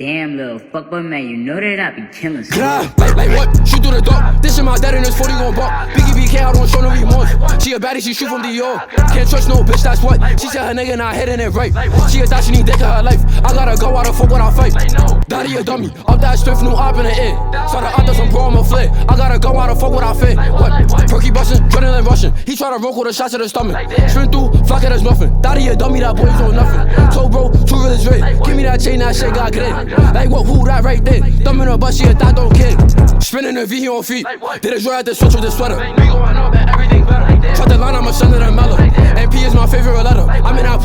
Damn, little fuckboy man, you know that I be killing some. Grah, like, like what? Shoot through the door. This is my dad and his 40 gon' bump. Biggie BK, I don't show no remorse. She a baddie, she shoot from the Dior. Can't trust no bitch, that's what. She said her nigga not hitting it right. She a thought she need dick in her life. I gotta go out of fuck when I fight. Daddy a dummy, up that strength, new op in the air. Saw the others, I'm bro, I'm a flare. I gotta go out of fuck what I fit. What? Perky bustin', adrenaline rushing. He try to roll with a shot to the stomach. Spin through, flock it as nothing. Daddy a dummy, that boy's on nothing. So bro, two real is red. Give me that chain, that shit got grit. Like what, who that right there? Thumb in her butt, she a thought don't care. Spinning the V, he on feet. Did a draw at the switch with the sweater.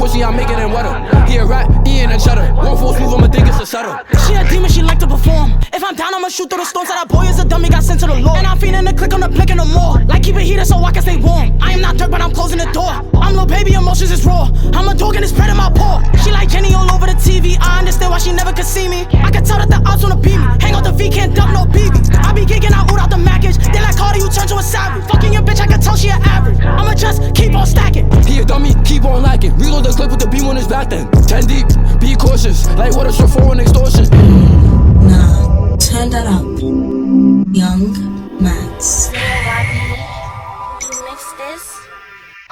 Pussy, I'm making it wetter. He a rat, he in a cheddar. One full move, I'ma think it's a setter. She a demon, she like to perform. If I'm down, I'ma shoot through the storm. Said that boy is a dummy, got sent to the Lord. And I'm feeding the click on the blick and the more. Like keep it heated so I can stay warm. I am not dirt, but I'm closing the door. I'm little baby, emotions is raw. I'm a dog and it's spread in my paw. She like Jenny all over the TV. I understand why she never could see me. I can tell that the odds wanna beat me. Hang out the V, can't dump no BB. I be gigging, I out the package. They like Cardi, you turn to a savage. Fucking your bitch, I can tell she an average. I'ma just Reload the clip with the beam on his back then. 10 deep, be cautious. Like what a for an extortion.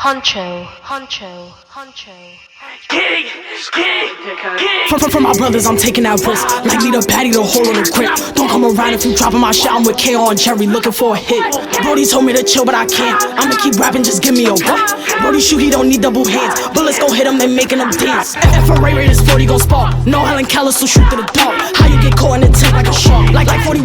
Honcho, honcho, honcho. From, from, from my brothers, I'm taking that risk. Like need a patty to hold on the grip. Don't come around if you dropping my shit. I'm with KO and Jerry looking for a hit. Brody told me to chill, but I can't. I'ma keep rapping, just give me a what? Brody shoot, he don't need double hands. Bullets gon' hit him, they making them dance. If a Ray Ray this 40 gon' spark. No Helen Keller, so shoot to the dark. How you get caught in the tent like a shark? Like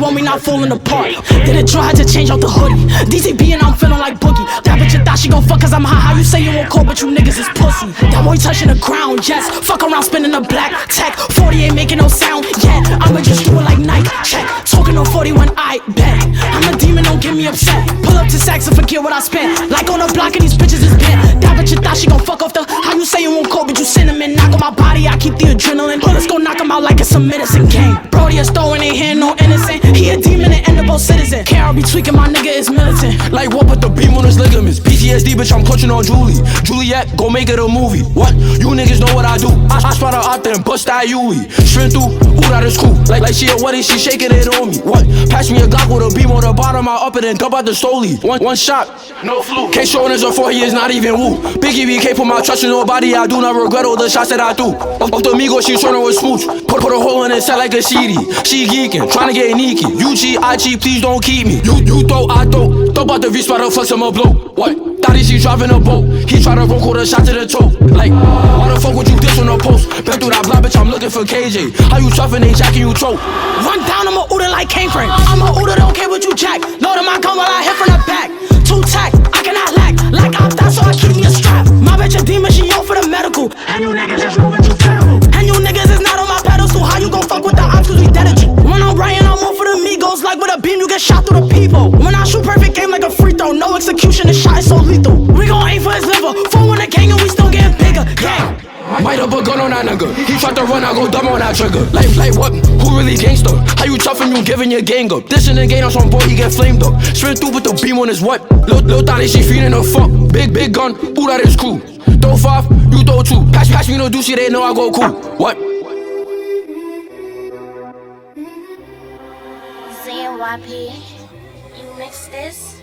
41, we not falling apart. Did it draw, had to change out the hoodie. DCB and I'm feeling like Boogie. That bitch you thought she gon' fuck cause I'm high. How you say you won't call, but you niggas is pussy. That boy touching the ground, yes. Fuck around spinning the black tech. 40 ain't making no sound yet. I'ma just do it like Nike. Check. Talking on 41, I bet. I'm a demon, don't get me upset. Pull up to Saks and forget what I spent. Like on the block and these bitches is bent. That bitch you thought she gon' fuck off the. How you say you won't call, but you cinnamon. Knock on my body, I keep the adrenaline. Bullets gon' knock him out like it's a medicine game. Brody is throwing ain't hand, no. Citizen. Carol be tweaking, my nigga is militant. Like what with the beam on his ligaments? PTSD, bitch, I'm clutching on Julie. Juliet, go make it a movie. What? You niggas know what I do. I, I spot her out there and bust that Yui. Straight through, ooh, that is cool. Like, like she a wedding, she shaking it on me. What? Pass me a Glock with a beam on the bottom, I up it and dump out the stoli. One, one shot, no flu. K showing his before he is not even woo. Biggie BK put my trust in nobody, I do not regret all the shots that I do. Off, off the Migo, she trying with smooch. Put, put a hole in his head like a CD. She geeking, trying to get Nikki. UG, IG, please don't keep me. You, you throw, I throw. Throw about the V spot, flex, I'ma blow. What? Thought she driving a boat. He try to roll with a shot to the toe. Like, why the fuck would you diss on a post? Been through that block, bitch, I'm looking for KJ. How you chuffing, they jacking you choke? Run down, I'ma Uda like Kane frame. I'ma Uda, don't care what you jack. Load my gun while I hit from the back. Two tack, I cannot lack. Like I'm so I keep me a strap. My bitch a demon, she on for the medical. And you niggas just moving too I'm Ryan, I'm on for the Migos. Like with a beam, you get shot through the people. When I shoot perfect game like a free throw, no execution, the shot is so lethal. We gon' aim for his liver. Four in the gang and we still getting bigger. Gang. Might up a gun on that nigga. He tried to run, I go dumb on that trigger. Life like what? Who really gangster? How you tough and you giving your gang up? This in the game on some boy, he get flamed up. Spin through with the beam on his what? Lil, lil she feeding her fuck. Big, big gun, ooh, that is cool. Throw five, you throw two. Pass, pass me no douche, they know I go cool. What? ZNYP. You mix this?